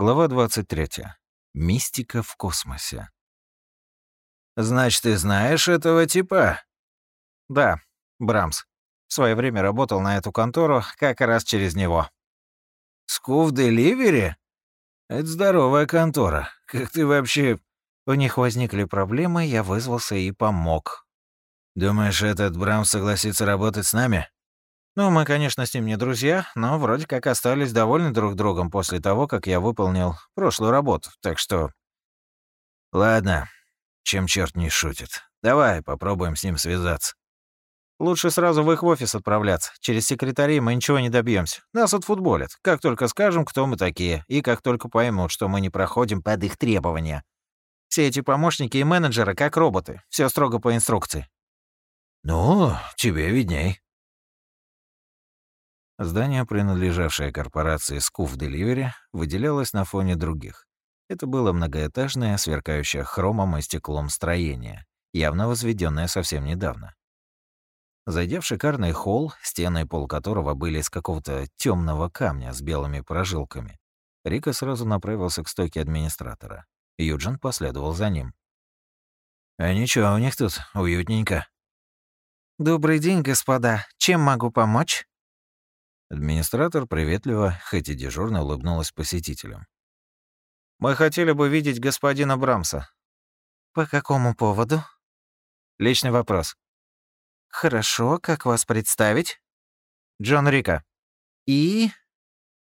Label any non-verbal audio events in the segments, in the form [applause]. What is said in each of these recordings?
Глава 23. Мистика в космосе. «Значит, ты знаешь этого типа?» «Да, Брамс. В свое время работал на эту контору как раз через него». «Скуф Деливери? Это здоровая контора. Как ты вообще...» У них возникли проблемы, я вызвался и помог. «Думаешь, этот Брамс согласится работать с нами?» Ну, мы, конечно, с ним не друзья, но вроде как остались довольны друг другом после того, как я выполнил прошлую работу, так что... Ладно, чем черт не шутит. Давай попробуем с ним связаться. Лучше сразу в их офис отправляться. Через секретарей мы ничего не добьемся. Нас отфутболят, как только скажем, кто мы такие, и как только поймут, что мы не проходим под их требования. Все эти помощники и менеджеры как роботы, все строго по инструкции. Ну, тебе видней. Здание, принадлежавшее корпорации Scoof Delivery, выделялось на фоне других. Это было многоэтажное, сверкающее хромом и стеклом строение, явно возведенное совсем недавно. Зайдя в шикарный холл, стены и пол которого были из какого-то темного камня с белыми прожилками, Рика сразу направился к стойке администратора. Юджин последовал за ним. «А ничего, у них тут уютненько». «Добрый день, господа. Чем могу помочь?» Администратор приветливо, хоть и дежурно улыбнулась посетителям. «Мы хотели бы видеть господина Брамса». «По какому поводу?» «Личный вопрос». «Хорошо, как вас представить?» «Джон Рика». «И?»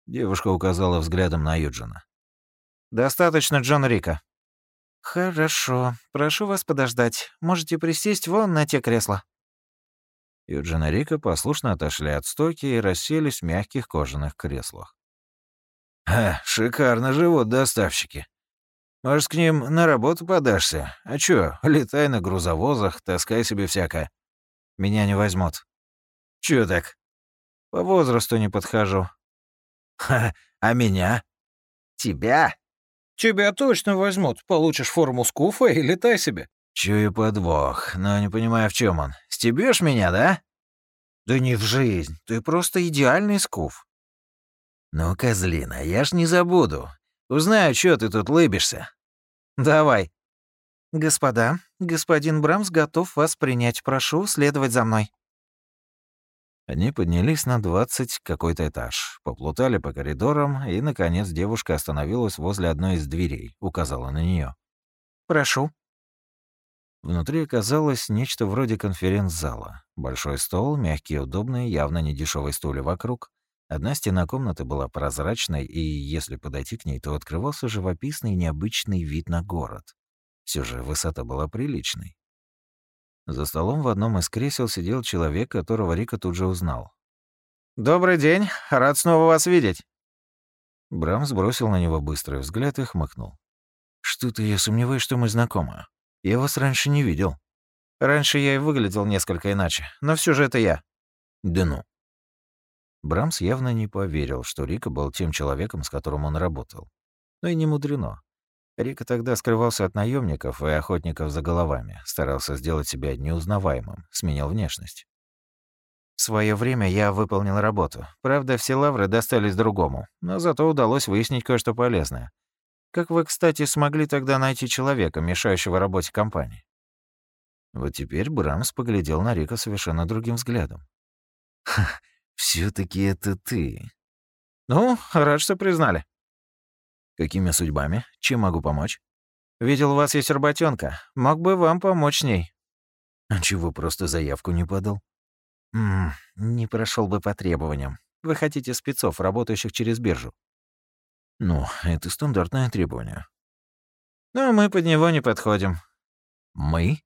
Девушка указала взглядом на Юджина. «Достаточно Джон Рика». «Хорошо. Прошу вас подождать. Можете присесть вон на те кресла». Юджин и Рика послушно отошли от стойки и расселись в мягких кожаных креслах. «Ха, шикарно живут доставщики. Может, к ним на работу подашься? А чё, летай на грузовозах, таскай себе всякое». «Меня не возьмут». «Чё так?» «По возрасту не подхожу». «Ха, а меня?» «Тебя?» «Тебя точно возьмут. Получишь форму скуфа и летай себе». Чую подвох, но не понимаю, в чем он. Стебешь меня, да? Да не в жизнь. Ты просто идеальный скуф. Ну, козлина, я ж не забуду. Узнаю, что ты тут лыбишься. Давай. Господа, господин Брамс готов вас принять. Прошу следовать за мной. Они поднялись на двадцать какой-то этаж, поплутали по коридорам, и, наконец, девушка остановилась возле одной из дверей, указала на нее. «Прошу». Внутри оказалось нечто вроде конференц-зала. Большой стол, мягкие, удобные, явно не дешевые стулья вокруг. Одна стена комнаты была прозрачной, и если подойти к ней, то открывался живописный необычный вид на город. Все же высота была приличной. За столом в одном из кресел сидел человек, которого Рика тут же узнал. «Добрый день, рад снова вас видеть». Брам сбросил на него быстрый взгляд и хмыкнул. «Что-то я сомневаюсь, что мы знакомы. Я вас раньше не видел. Раньше я и выглядел несколько иначе, но все же это я. Да ну. Брамс явно не поверил, что Рика был тем человеком, с которым он работал. Но и не мудрено. Рика тогда скрывался от наемников и охотников за головами, старался сделать себя неузнаваемым, сменил внешность. В свое время я выполнил работу. Правда, все лавры достались другому, но зато удалось выяснить кое-что полезное. Как вы, кстати, смогли тогда найти человека, мешающего работе компании? Вот теперь Брамс поглядел на Рика совершенно другим взглядом. все таки это ты». «Ну, рад, что признали». «Какими судьбами? Чем могу помочь?» «Видел, у вас есть работенка. Мог бы вам помочь с ней». «А чего просто заявку не подал?» «Ммм, не прошел бы по требованиям. Вы хотите спецов, работающих через биржу?» Ну, это стандартное требование. Но мы под него не подходим. Мы?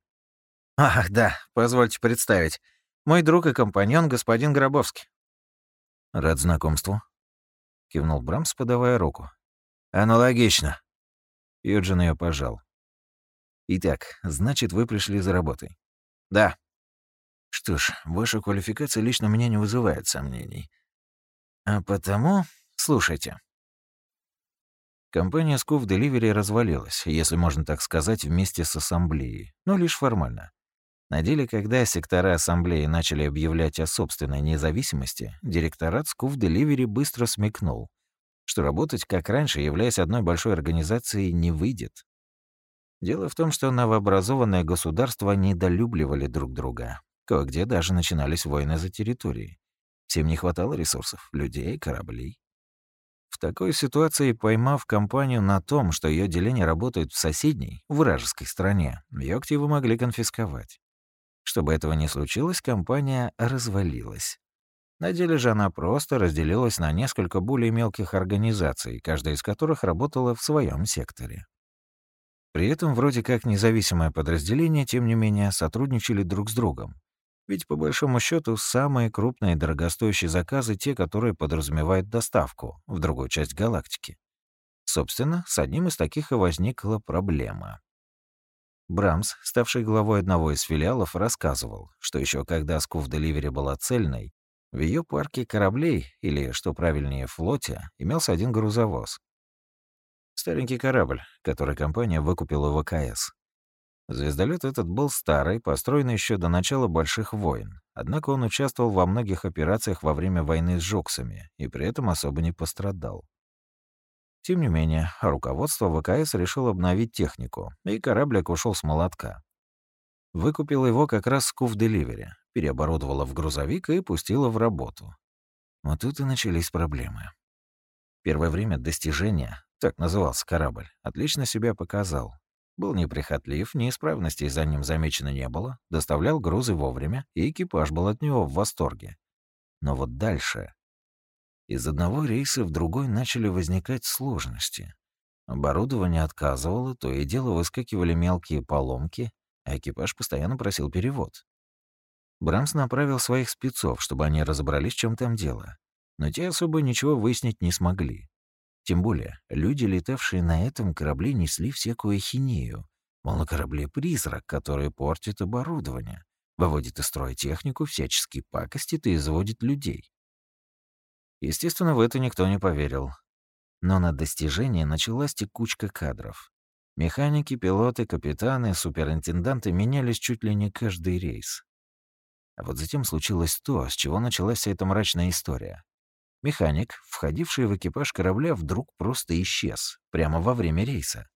Ах, да, позвольте представить. Мой друг и компаньон господин Гробовский. Рад знакомству. Кивнул Брамс, подавая руку. Аналогично. Юджин ее пожал. Итак, значит, вы пришли за работой. Да. Что ж, ваша квалификация лично меня не вызывает сомнений. А потому, слушайте. Компания Scoof Delivery развалилась, если можно так сказать, вместе с ассамблеей, но лишь формально. На деле, когда сектора ассамблеи начали объявлять о собственной независимости, директорат Scoof Delivery быстро смекнул, что работать как раньше, являясь одной большой организацией, не выйдет. Дело в том, что новообразованные государства недолюбливали друг друга. Кое-где даже начинались войны за территории. Всем не хватало ресурсов, людей, кораблей. В такой ситуации, поймав компанию на том, что ее деление работает в соседней, вражеской стране, ее активы могли конфисковать. Чтобы этого не случилось, компания развалилась. На деле же она просто разделилась на несколько более мелких организаций, каждая из которых работала в своем секторе. При этом вроде как независимое подразделение, тем не менее, сотрудничали друг с другом. Ведь по большому счету самые крупные дорогостоящие заказы те, которые подразумевают доставку в другую часть галактики. Собственно, с одним из таких и возникла проблема. Брамс, ставший главой одного из филиалов, рассказывал, что еще когда Скуф Деливери была цельной, в ее парке кораблей, или, что правильнее, флоте, имелся один грузовоз. Старенький корабль, который компания выкупила в ВКС. Звездолет этот был старый, построенный еще до начала Больших войн. Однако он участвовал во многих операциях во время войны с Жуксами и при этом особо не пострадал. Тем не менее, руководство ВКС решило обновить технику, и кораблик ушел с молотка. Выкупил его как раз Скуф Деливери, переоборудовала в грузовик и пустила в работу. Вот тут и начались проблемы. Первое время достижения, так назывался корабль, отлично себя показал. Был неприхотлив, неисправностей за ним замечено не было, доставлял грузы вовремя, и экипаж был от него в восторге. Но вот дальше... Из одного рейса в другой начали возникать сложности. Оборудование отказывало, то и дело выскакивали мелкие поломки, а экипаж постоянно просил перевод. Брамс направил своих спецов, чтобы они разобрались, в чем там дело. Но те особо ничего выяснить не смогли. Тем более, люди, летавшие на этом корабле, несли всякую ахинею. Мол, на корабле призрак, который портит оборудование, выводит из строя технику, всячески пакостит и изводит людей. Естественно, в это никто не поверил. Но на достижение началась текучка кадров. Механики, пилоты, капитаны, суперинтенданты менялись чуть ли не каждый рейс. А вот затем случилось то, с чего началась вся эта мрачная история. Механик, входивший в экипаж корабля, вдруг просто исчез, прямо во время рейса.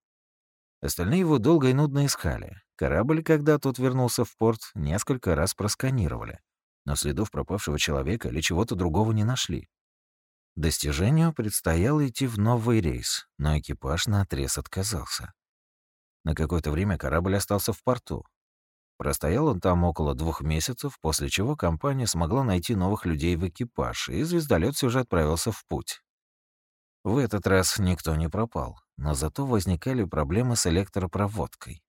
Остальные его долго и нудно искали. Корабль, когда тот вернулся в порт, несколько раз просканировали, но следов пропавшего человека или чего-то другого не нашли. Достижению предстояло идти в новый рейс, но экипаж наотрез отказался. На какое-то время корабль остался в порту, Простоял он там около двух месяцев, после чего компания смогла найти новых людей в экипаж, и звездолет все же отправился в путь. В этот раз никто не пропал, но зато возникали проблемы с электропроводкой.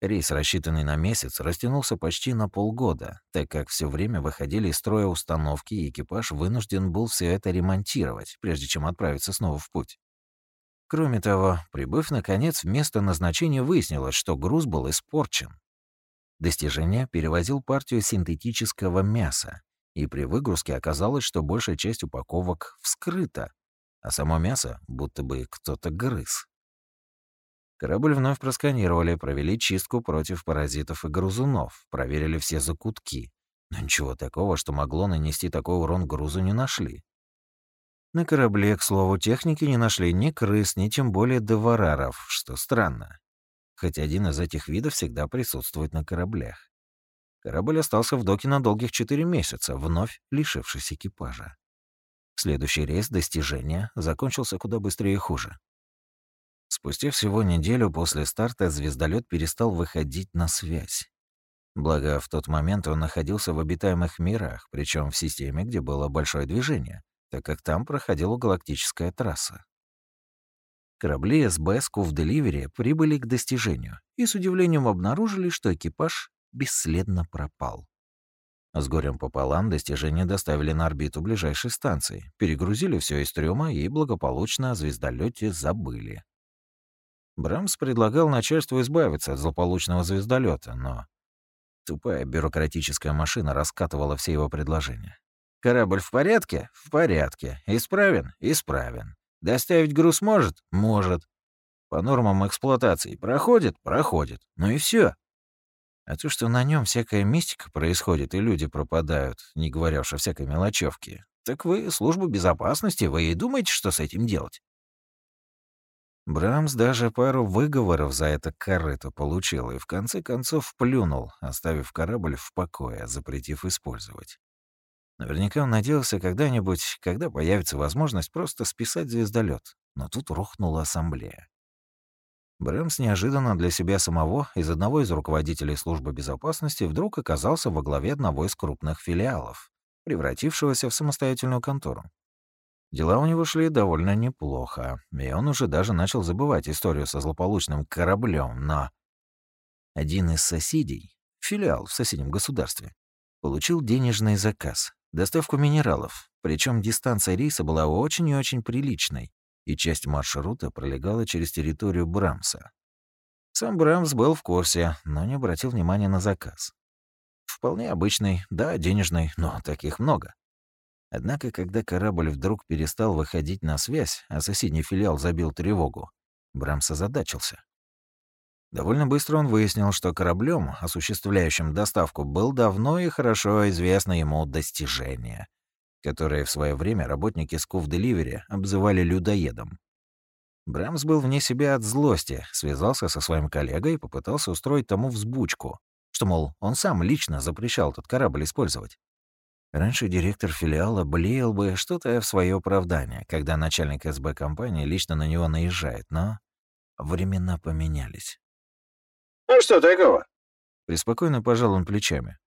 Рейс, рассчитанный на месяц, растянулся почти на полгода, так как все время выходили из строя установки, и экипаж вынужден был все это ремонтировать, прежде чем отправиться снова в путь. Кроме того, прибыв наконец в место назначения, выяснилось, что груз был испорчен. Достижение перевозил партию синтетического мяса, и при выгрузке оказалось, что большая часть упаковок вскрыта, а само мясо будто бы кто-то грыз. Корабль вновь просканировали, провели чистку против паразитов и грызунов, проверили все закутки. Но ничего такого, что могло нанести такой урон грузу, не нашли. На корабле, к слову, техники не нашли ни крыс, ни тем более девараров, что странно хоть один из этих видов всегда присутствует на кораблях. Корабль остался в доке на долгих четыре месяца, вновь лишившись экипажа. Следующий рейс достижения закончился куда быстрее и хуже. Спустя всего неделю после старта звездолет перестал выходить на связь. Благо, в тот момент он находился в обитаемых мирах, причем в системе, где было большое движение, так как там проходила галактическая трасса. Корабли СБ Скуф Деливери прибыли к достижению и с удивлением обнаружили, что экипаж бесследно пропал. С горем пополам достижения доставили на орбиту ближайшей станции, перегрузили все из трюма и благополучно о звездолете забыли. Брамс предлагал начальству избавиться от злополучного звездолета, но тупая бюрократическая машина раскатывала все его предложения. «Корабль в порядке? В порядке. Исправен? Исправен. Доставить груз может? Может. По нормам эксплуатации проходит? Проходит. Ну и все. А то, что на нем всякая мистика происходит и люди пропадают, не говоря уж о всякой мелочевке, Так вы служба безопасности, вы и думаете, что с этим делать? Брамс даже пару выговоров за это корыто получил и в конце концов плюнул, оставив корабль в покое, запретив использовать. Наверняка он надеялся когда-нибудь, когда появится возможность просто списать звездолет, но тут рухнула ассамблея. Брэмс неожиданно для себя самого из одного из руководителей службы безопасности вдруг оказался во главе одного из крупных филиалов, превратившегося в самостоятельную контору. Дела у него шли довольно неплохо, и он уже даже начал забывать историю со злополучным кораблем, но... Один из соседей, филиал в соседнем государстве, получил денежный заказ, доставку минералов, причем дистанция рейса была очень и очень приличной, и часть маршрута пролегала через территорию Брамса. Сам Брамс был в курсе, но не обратил внимания на заказ. Вполне обычный, да, денежный, но таких много. Однако, когда корабль вдруг перестал выходить на связь, а соседний филиал забил тревогу, Брамс озадачился. Довольно быстро он выяснил, что кораблем, осуществляющим доставку, был давно и хорошо известно ему достижение, которое в свое время работники Скуф Деливери обзывали людоедом. Брамс был вне себя от злости, связался со своим коллегой и попытался устроить тому взбучку, что, мол, он сам лично запрещал этот корабль использовать. Раньше директор филиала блеял бы что-то в свое оправдание, когда начальник СБ компании лично на него наезжает, но времена поменялись. «Ну что такого?» Преспокойно пожал он плечами.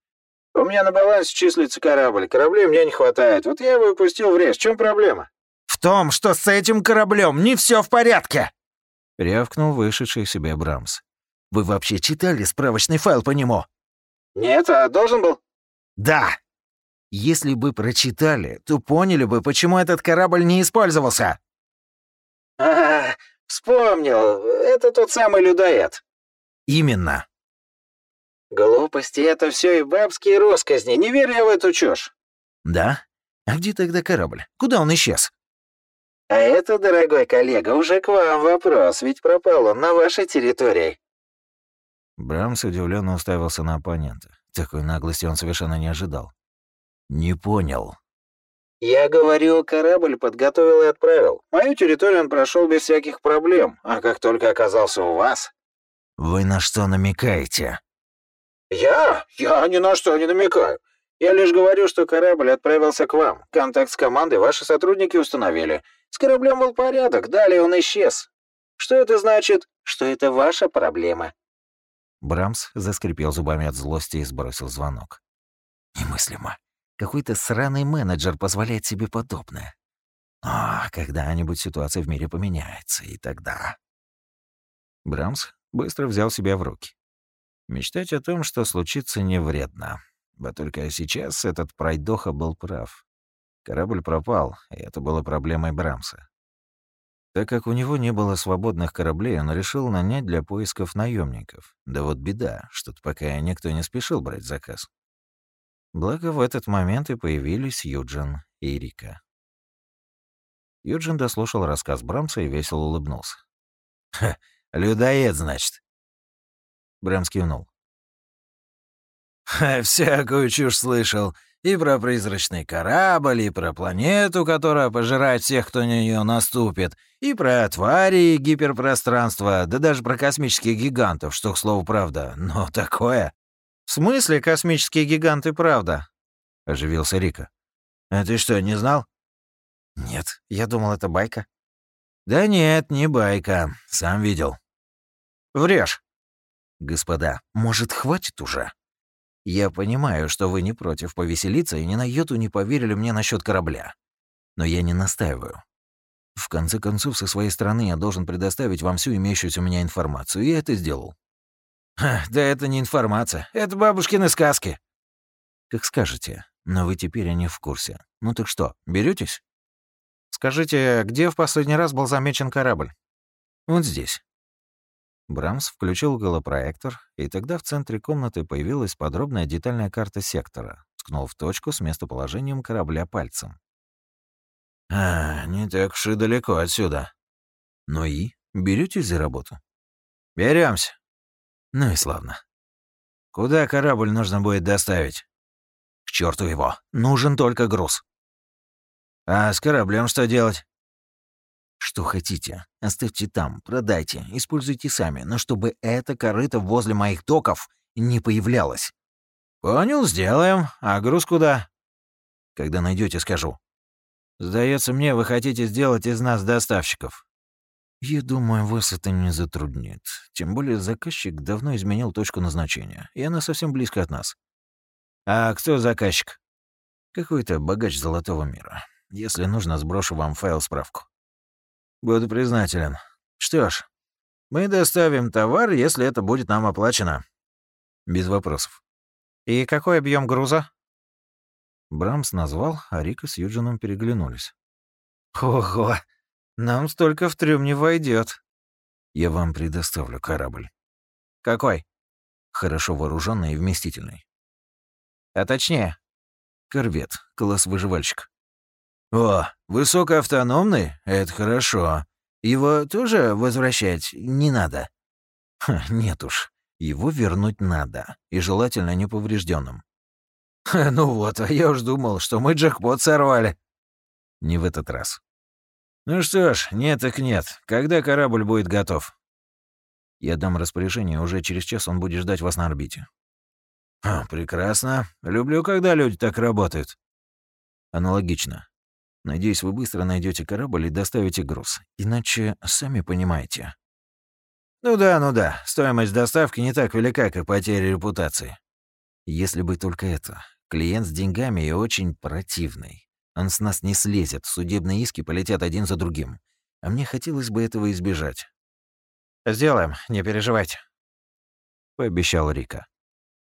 «У меня на балансе числится корабль. Кораблей мне не хватает. Вот я его упустил в рейс. В чем проблема?» «В том, что с этим кораблем не все в порядке!» Рявкнул вышедший себе Брамс. «Вы вообще читали справочный файл по нему?» «Нет, а должен был?» «Да, если бы прочитали, то поняли бы, почему этот корабль не использовался. А, вспомнил. Это тот самый людоед. Именно. Глупости — это все и бабские росказни. Не верю я в эту чушь. Да? А где тогда корабль? Куда он исчез? А это, дорогой коллега, уже к вам вопрос, ведь пропал он на вашей территории. Брамс удивленно уставился на оппонента. Такой наглости он совершенно не ожидал. «Не понял». «Я говорю, корабль подготовил и отправил. Мою территорию он прошел без всяких проблем, а как только оказался у вас...» «Вы на что намекаете?» «Я? Я ни на что не намекаю. Я лишь говорю, что корабль отправился к вам. Контакт с командой ваши сотрудники установили. С кораблем был порядок, далее он исчез. Что это значит? Что это ваша проблема?» Брамс заскрипел зубами от злости и сбросил звонок. «Немыслимо. Какой-то сраный менеджер позволяет себе подобное. А когда-нибудь ситуация в мире поменяется, и тогда... Брамс быстро взял себя в руки. Мечтать о том, что случится, не вредно. Вот только сейчас этот пройдоха был прав. Корабль пропал, и это было проблемой Брамса. Так как у него не было свободных кораблей, он решил нанять для поисков наемников. Да вот беда, что-то пока никто не спешил брать заказ. Благо, в этот момент и появились Юджин и Рика. Юджин дослушал рассказ Брамса и весело улыбнулся. «Ха, людоед, значит?» Брамс кивнул. Ха, «Всякую чушь слышал. И про призрачный корабль, и про планету, которая пожирает всех, кто на нее наступит, и про твари гиперпространства, да даже про космических гигантов, что, к слову, правда. Но [laughs] такое...» «В смысле космические гиганты, правда?» — оживился Рика. «А ты что, не знал?» «Нет, я думал, это байка». «Да нет, не байка. Сам видел». «Врешь». «Господа, может, хватит уже? Я понимаю, что вы не против повеселиться и ни на йоту не поверили мне насчет корабля. Но я не настаиваю. В конце концов, со своей стороны я должен предоставить вам всю имеющуюся у меня информацию, и я это сделал. да это не информация, это бабушкины сказки. Как скажете, но вы теперь они в курсе. Ну так что, беретесь? Скажите, где в последний раз был замечен корабль? Вот здесь. Брамс включил голопроектор, и тогда в центре комнаты появилась подробная детальная карта сектора, ткнул в точку с местоположением корабля пальцем. «А, не так уж и далеко отсюда. Ну и, беретесь за работу?» Беремся. Ну и славно. Куда корабль нужно будет доставить? К черту его. Нужен только груз. А с кораблем что делать? Что хотите, оставьте там, продайте, используйте сами, но чтобы эта корыто возле моих доков не появлялось. Понял, сделаем. А груз куда? Когда найдете, скажу. Сдается мне, вы хотите сделать из нас доставщиков. Я думаю, вас это не затруднит. Тем более заказчик давно изменил точку назначения, и она совсем близко от нас. А кто заказчик? Какой-то богач золотого мира. Если нужно, сброшу вам файл-справку. Буду признателен. Что ж, мы доставим товар, если это будет нам оплачено. Без вопросов. И какой объем груза? Брамс назвал, а Рика с Юджином переглянулись. Ого, нам столько в трюм не войдет. Я вам предоставлю корабль. Какой? Хорошо вооруженный и вместительный. А точнее? Корвет, класс-выживальщик. О, высокоавтономный? Это хорошо. Его тоже возвращать не надо? Ха, нет уж. Его вернуть надо, и желательно неповрежденным. Ну вот, а я уж думал, что мы джекпот сорвали. Не в этот раз. Ну что ж, нет так нет. Когда корабль будет готов? Я дам распоряжение, уже через час он будет ждать вас на орбите. Прекрасно. Люблю, когда люди так работают. Аналогично. Надеюсь, вы быстро найдете корабль и доставите груз. Иначе, сами понимаете. Ну да, ну да. Стоимость доставки не так велика, как потеря репутации. Если бы только это. Клиент с деньгами и очень противный. Он с нас не слезет, судебные иски полетят один за другим. А мне хотелось бы этого избежать. «Сделаем, не переживайте», — пообещал Рика.